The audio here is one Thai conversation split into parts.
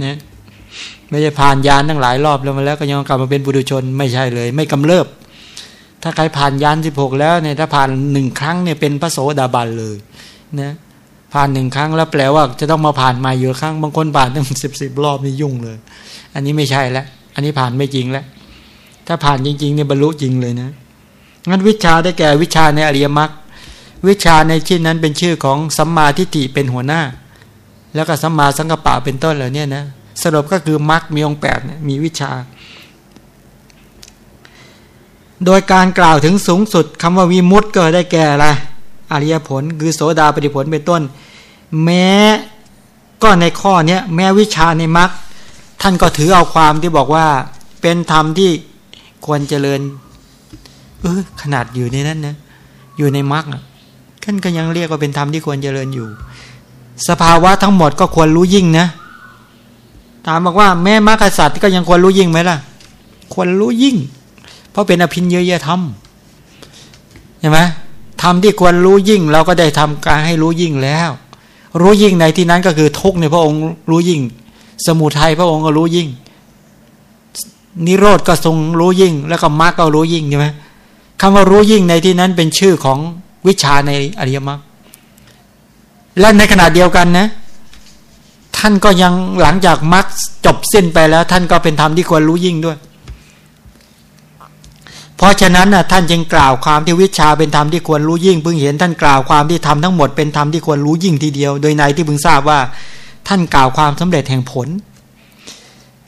เนี่ยไม่ใช่ผ่านยานทั้งหลายรอบแล้วมาแล้วก็ยังกลับมาเป็นบุรุชนไม่ใช่เลย ไม่กำเริบ ถ้าใครผ่านยานสิบหกแล้วเนี่ยถ้าผ่านหนึ่งครั้งเนี่ยเป็นพระโสดาบันเลยนะผ่านหนึ่งครั้งแล้วแปลว่า จะต้องมาผ่านมาอยู่ครั้งบางคนผ่านตั้งสิบสิบรอบนี่ยุ่งเลย อันนี้ไม่ใช่แล้วอันนี้ผ่านไม่จริงแล้วถ้าผ่านจริงๆเนี่ยบรรลุจริงเลยนะงั้นวิชาได้แก่วิชาในอริยมรรควิชาในที่นั้นเป็นชื่อของสัมมาทิฏฐิเป็นหัวหน้า แล้วก็สัมมาสังกปะเป็นต้นเหล่านี้นะสรุปก็คือมรรคมีองแปดมีวิชา โดยการกล่าวถึงสูงสุดคำว่าวิมุตต์ก็ได้แก่อะไรอริยผลคือโสดาปฏิผลเป็นต้น แม้ก็ในข้อนี้แม้วิชาในมรรคท่านก็ถือเอาความที่บอกว่าเป็นธรรมที่ควรเจริญเออขนาดอยู่ในนั้นนะอยู่ในมรรคท่านก็ยังเรียกว่าเป็นธรรมที่ควรเจริญอยู่ สภาวะทั้งหมดก็ควรรู้ยิ่งนะ ถามบอกว่าแม่มรรคสัตว์ก็ยังควรรู้ยิ่งไหมล่ะ ควรรู้ยิ่ง เพราะเป็นอภินเยยธรรมใช่ไหมธรรมที่ควรรู้ยิ่งเราก็ได้ทำการให้รู้ยิ่งแล้ว รู้ยิ่งในที่นั้นก็คือทุกในพระองค์รู้ยิ่ง สมุทัยพระองค์ก็รู้ยิ่ง นิโรธก็ทรงรู้ยิ่ง แล้วก็มรรคก็รู้ยิ่งใช่ไหมคำว่ารู้ยิ่งในที่นั้นเป็นชื่อของวิชาในอริยมรรค และในขณะเดียวกันนะ ท่านก็ยังหลังจากมรรคจบสิ้นไปแล้ว ท่านก็เป็นธรรมที่ควรรู้ยิ่งด้วย เพราะฉะนั้นนะท่านจึงกล่าวความที่วิชาเป็นธรรมที่ควรรู้ยิ่งเพิ่งเห็นท่านกล่าวความที่ทำทั้งหมดเป็นธรรมที่ควรรู้ยิ่งทีเดียว โดยในที่เพิ่งทราบว่า ท่านกล่าวความสำเร็จแห่งผล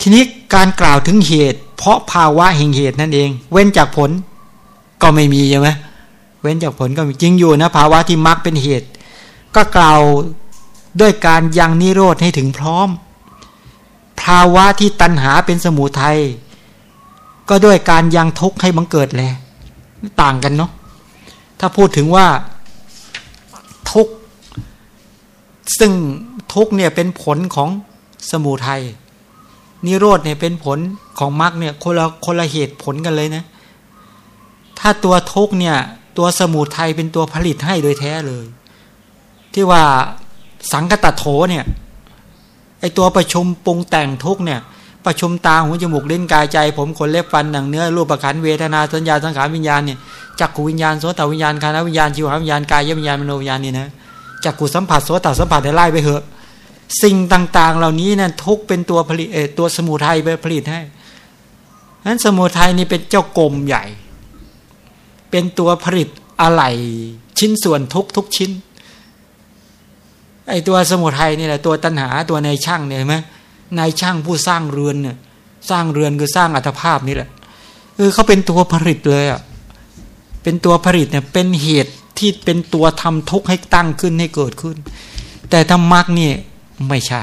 ทีนี้การกล่าวถึงเหตุ เพราะภาวะแห่งเหตุนั่นเอง เว้นจากผลก็ไม่มีใช่ไหมเว้นจากผลก็มีจริงอยู่นะภาวะที่มักเป็นเหตุ ก็กล่าวด้วยการยังนิโรธให้ถึงพร้อม ภาวะที่ตัณหาเป็นสมุทัยก็ด้วยการยังทุกข์ให้บังเกิดแลต่างกันเนาะถ้าพูดถึงว่าทุกข์ซึ่งทุกข์เนี่ยเป็นผลของสมุทัยนิโรธเนี่ยเป็นผลของมรรคเนี่ยคนละคนละเหตุผลกันเลยนะ ถ้าตัวทุกข์เนี่ย ตัวสมุทัยเป็นตัวผลิตให้โดยแท้เลย ที่ว่าสังกตโถเนี่ยไอตัวประชุมปรุงแต่งทุกเนี่ย ประชุมตาหูจมูกเล่นกายใจ ผมขนเล็บฟันหนังเนื้อรูปประคันเวทนาสัญญาสังขารวิญญาณเนี่ยจักขูวิญญาณโสตวิญญาณคานวิญญาณชิวหวิญญาณกายวิญญาณมโนวิญญาณนี่นะจักขูสัมผัสโสตสัมผัสได้ไล่ไปเหอะ สิ่งต่างๆ เหล่านี้นั่นทุกเป็นตัวผลิตเอตัวสมุทัยไปผลิตให้นั้นสมุทัยนี่เป็นเจ้ากรมใหญ่ เป็นตัวผลิตอะไรชิ้นส่วนทุกทุกชิ้น ไอตัวสมุทัยนี่แหละตัวตัณหาตัวในช่างเนี่ยไหมนายช่างผู้สร้างเรือนเนี่ย สร้างเรือนคือสร้างอัตภาพนี่แหละเออเขาเป็นตัวผลิตเลยอะเป็นตัวผลิตเนี่ยเป็นเหตุที่เป็นตัวทำทุกข์ให้ตั้งขึ้นให้เกิดขึ้น แต่ถ้ามรรคนี่ไม่ใช่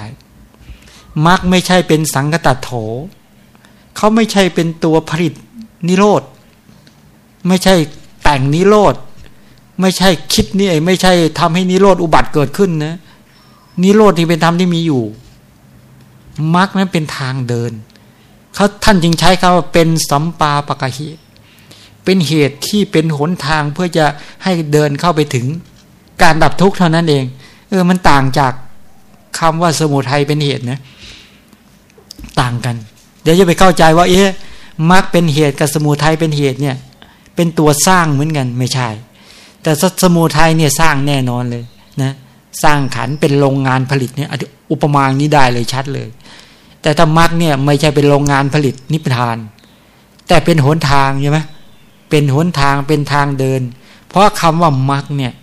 มรรคไม่ใช่เป็นสังกตัดโถเขาไม่ใช่เป็นตัวผลิตนิโรธไม่ใช่แต่งนิโรธไม่ใช่คิดนี่ไม่ใช่ทำให้นิโรธอุบัติเกิดขึ้นนะ นิโรธที่เป็นธรรมที่มีอยู่มรรคนั้นเป็นทางเดินเขาท่านจึงใช้คำว่าเป็นสัมปาปะกะหิเป็นเหตุที่เป็นหนทางเพื่อจะให้เดินเข้าไปถึง การดับทุกข์เท่านั้นเอง เออมันต่างจากคำว่าสมุทัยเป็นเหตุนะต่างกัน เดี๋ยวจะไปเข้าใจว่า เอ๊ะมรรคเป็นเหตุกับสมุทัยเป็นเหตุเนี่ย เป็นตัวสร้างเหมือนกันไม่ใช่ แต่สมุทัยเนี่ยสร้างแน่นอนเลยนะ สร้างขันเป็นโรงงานผลิตเนี่ยอุปมานี้ได้เลยชัดเลย แต่ธรรมะเนี่ยไม่ใช่เป็นโรงงานผลิตนิพพาน แต่เป็นหนทางใช่ไหมเป็นหนทางเป็นทางเดิน เพราะคำว่ามรรคเนี่ย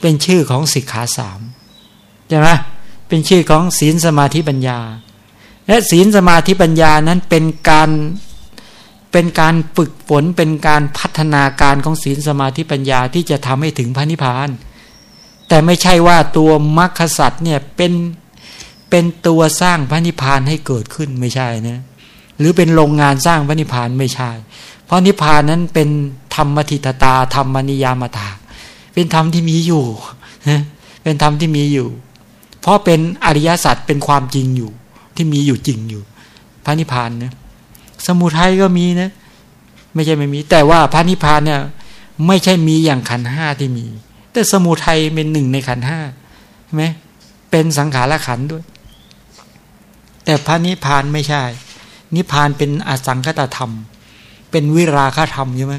เป็นชื่อของสิกขาสามใช่ไหมเป็นชื่อของศีลสมาธิปัญญา และศีลสมาธิปัญญานั้นเป็นการเป็นการฝึกฝนเป็นการพัฒนาการของศีลสมาธิปัญญาที่จะทำให้ถึงพระนิพพาน แต่ไม่ใช่ว่าตัวมรรคสัตว์เนี่ยเป็นเป็นตัวสร้างพระนิพพานให้เกิดขึ้นไม่ใช่นะหรือเป็นโรงงานสร้างพระนิพพานไม่ใช่ เพราะนิพพานนั้นเป็นธรรมทิตตาธรรมนิยามตา เป็นธรรมที่มีอยู่เป็นธรรมที่มีอยู่ เพราะเป็นอริยสัจเป็นความจริงอยู่ ที่มีอยู่จริงอยู่ พระนิพพานนะสมุทัยก็มีนะไม่ใช่ไม่มี แต่ว่าพระนิพพานเนี่ยไม่ใช่มีอย่างขันห้าที่มี แต่สมุทัยเป็นหนึ่งในขันห้าใช่ไหมเป็นสังขารขันด้วย แต่พระนิพพานไม่ใช่ นิพพานเป็นอสังคตธรรม เป็นวิราคธรรมใช่ไหม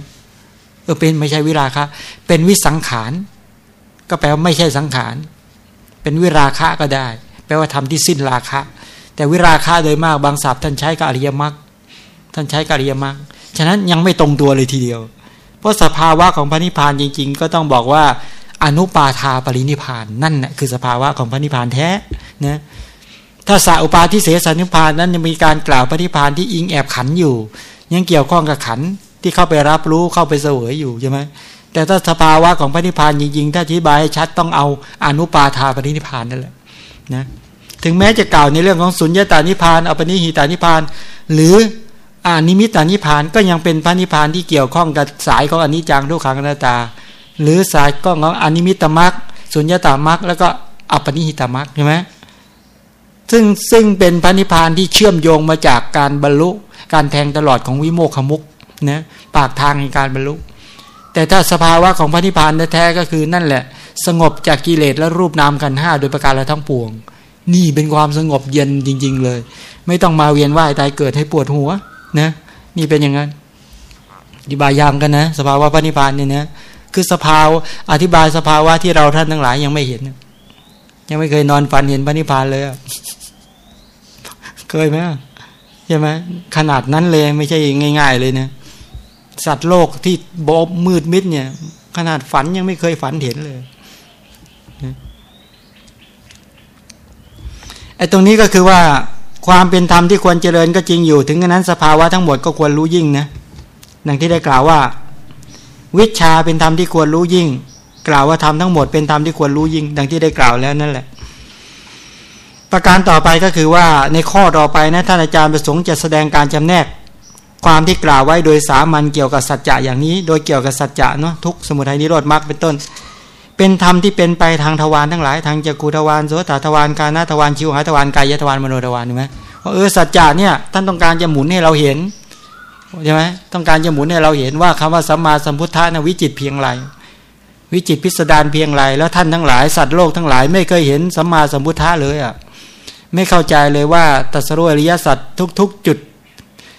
เออเป็นไม่ใช่วิราคะ เป็นวิสังขาร ก็แปลว่าไม่ใช่สังขาร เป็นวิราคะก็ได้ แปลว่าทำที่สิ้นราคะ แต่วิราคะโดยมากบางศัพท์ท่านใช้กับอริยมรรค ท่านใช้กับอริยมรรค ฉะนั้นยังไม่ตรงตัวเลยทีเดียว เพราะสภาวะของพระนิพพานจริง ๆ ก็ต้องบอกว่า อนุปาทาปรินิพานนั่นแหละคือสภาวะของพระนิพานแท้นะถ้าสาอุปาทิเสสนิพานนั้นยังมีการกล่าวพระนิพานที่อิงแอบขันอยู่ ยังเกี่ยวข้องกับขันที่เข้าไปรับรู้เข้าไปเสวยอยู่ใช่ไหมแต่ถ้าสภาวะของพระนิพพานจริงๆ ถ้าอธิบายชัดต้องเอาอนุปาทาปรินิพานนั่นแหละนะถึงแม้จะกล่าวในเรื่องของสุญญตานิพานอปนิหิตานิพาน หรืออานิมิตานิพานก็ยังเป็นพระนิพานที่เกี่ยวข้องกับสายของอนิจจังทุกขังอนัตตา หรือสายก็ของอนิมิตมรรคสุญญตามรรคแล้วก็อัปนิหิตมรรคใช่ไหมซึ่งซึ่งเป็นพระนิพพานที่เชื่อมโยงมาจากการบรรลุ การแทงตลอดของวิโมกขมุกนะปากทางในการบรรลุ แต่ถ้าสภาวะของพระนิพพานแท้ๆก็คือนั่นแหละ สงบจากกิเลสและรูปนามกันห้าโดยประการละทั้งปวง นี่เป็นความสงบเย็นจริง ๆ เลย ไม่ต้องมาเวียนว่ายตายเกิดให้ปวดหัวนะนี่เป็นอย่างนั้นอธิบายยามกันนะ สภาวะพระนิพพานเนี่ยนะ คือสภาวอธิบายสภาวะที่เราท่านทั้งหลายยังไม่เห็น ยังไม่เคยนอนฝันเห็นพระนิพพานเลยเคยไหมใช่ไหมขนาดนั้นเลยไม่ใช่ง่าย ๆ เลยเนะสัตว์โลกที่บอบมืดมิดเนี่ย ขนาดฝันยังไม่เคยฝันเห็นเลยไอ้ตรงนี้ก็คือว่าความเป็นธรรมที่ควรเจริญก็จริงอยู่ ถึงนั้นสภาวะทั้งหมดก็ควรรู้ยิ่งนะดังที่ได้กล่าวว่า วิชาเป็นธรรมที่ควรรู้ยิ่ง กล่าวว่าธรรมทั้งหมดเป็นธรรมที่ควรรู้ยิ่ง ดังที่ได้กล่าวแล้วนั่นแหละ ประการต่อไปก็คือว่าในข้อต่อไปนะท่านอาจารย์ประสงค์จะแสดงการจำแนก ความที่กล่าวไว้โดยสามัญเกี่ยวกับสัจจะอย่างนี้ โดยเกี่ยวกับสัจจะเนาะทุกสมุทัยนิโรธมรรคเป็นต้น เป็นธรรมที่เป็นไปทางทวารทั้งหลาย ทางจักรูทวารโสตทวารกานาทวารชิวหาทวารกายทวารมโนทวารใช่ไหมว่าเออสัจจะเนี่ยท่านต้องการจะหมุนให้เราเห็น ใช่ไหมต้องการจะหมุนให้เราเห็นว่าคำว่าสัมมาสัมพุทธะนะวิจิตเพียงไรวิจิตพิสดารเพียงไรแล้วท่านทั้งหลายสัตว์โลกทั้งหลายไม่เคยเห็นสัมมาสัมพุทธะเลยอะไม่เข้าใจเลยว่าตัสรุอริยสัจทุก ๆ จุด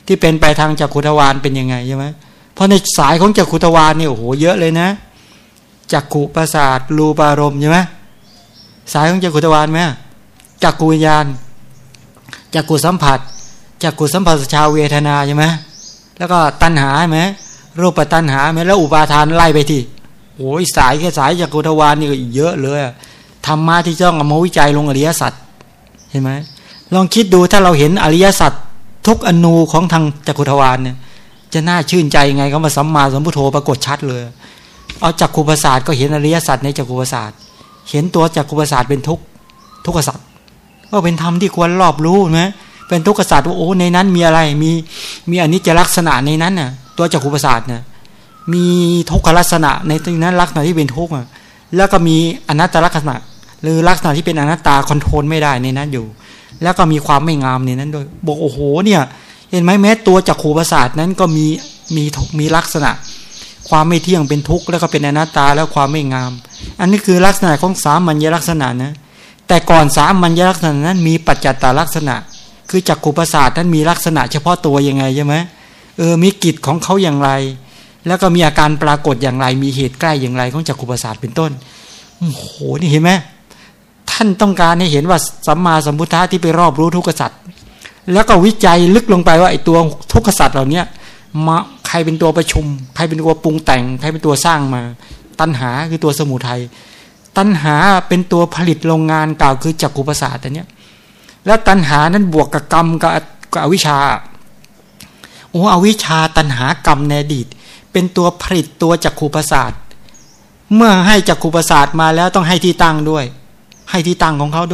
ที่เป็นไปทางจักขุทวารเป็นยังไงใช่ไหมเพราะในสายของจักขุทวารนี่โอ้โหเยอะเลยนะจักขุประสาทรูปารมณ์ใช่ไหมสายของจักขุทวารไหมจักขุวิญญาณจักขุสัมผัสจักขุสัมผัสชาวเวทนาใช่ไหม แล้วก็ตัณหาไหมรูปตัณหาไหมแล้วอุปาทานไล่ไปที่โอ้ยสายแค่สายจากกุทวานนี่ก็เยอะเลยธรรมะที่ต้องเอามาวิจัยลงอริยสัจเห็นไหมลองคิดดูถ้าเราเห็นอริยสัจทุกอนูของทางจักรุทวานเนี่ย จะน่าชื่นใจไงก็มาสัมมาสัมพุทโธปรากฏชัดเลย เอาจักรุประสาทก็เห็นอริยสัจในจักรุประสาทเห็นตัวจักรุประสาทเป็นทุกทุกขสัจก็เป็นธรรมที่ควรรอบรู้ไหม เป็นทุกขศาสตร์ว่าโอ้ในนั้นมีอะไรมีมีอนิจจลักษณะในนั้นน่ะ ตัวจักรุปศาสตร์น่ะมีทุกขลักษณะในที่นั้นลักษณะที่เป็นทุกข์แล้วก็มีอนัตตลักษณะ หรือลักษณะที่เป็นอนัตตาคอนโทรลไม่ได้ในนั้นอยู่ แล้วก็มีความไม่งามในนั้นด้วยบอกโอ้โหเนี่ยเห็นไหมแม้ตัวจักขูประสาทนั้นก็มีมีมีลักษณะ ความไม่เที่ยงเป็นทุกข์แล้วก็เป็นอนัตตาแล้วความไม่งาม อันนี้คือลักษณะของสามัญลักษณะนะแต่ก่อนสามัญลักษณะนั้นมีปัจจัตตลักษณะ คือจักขุประสาทนั้นมีลักษณะเฉพาะตัวยังไงใช่ไหมเออมีกิจของเขาอย่างไร แล้วก็มีอาการปรากฏอย่างไร มีเหตุใกล้อย่างไรของจักขุประสาทเป็นต้นโอ้โหนี่เห็นไหมท่านต้องการให้เห็นว่าสัมมาสัมพุทธะที่ไปรอบรู้ทุกขสัตว์แล้วก็วิจัยลึกลงไปว่าไอ้ตัวทุกขสัตว์เหล่านี้มาใครเป็นตัวประชุม ใครเป็นตัวปรุงแต่ง ใครเป็นตัวสร้างมา ตัณหาคือตัวสมุทัยตัณหาเป็นตัวผลิตโรงงานกล่าวคือจักขุประสาทแต่เนี้ย แล้วตัณหานั้นบวกกับกรรมกับอวิชชาโอ้อวิชชาตัณหากรรมในอดีต เป็นตัวผลิตตัวจักขูประสาทเมื่อให้จักขูประสาทมาแล้วต้องให้ที่ตั้งด้วย ให้ที่ตั้งของเขาด้วย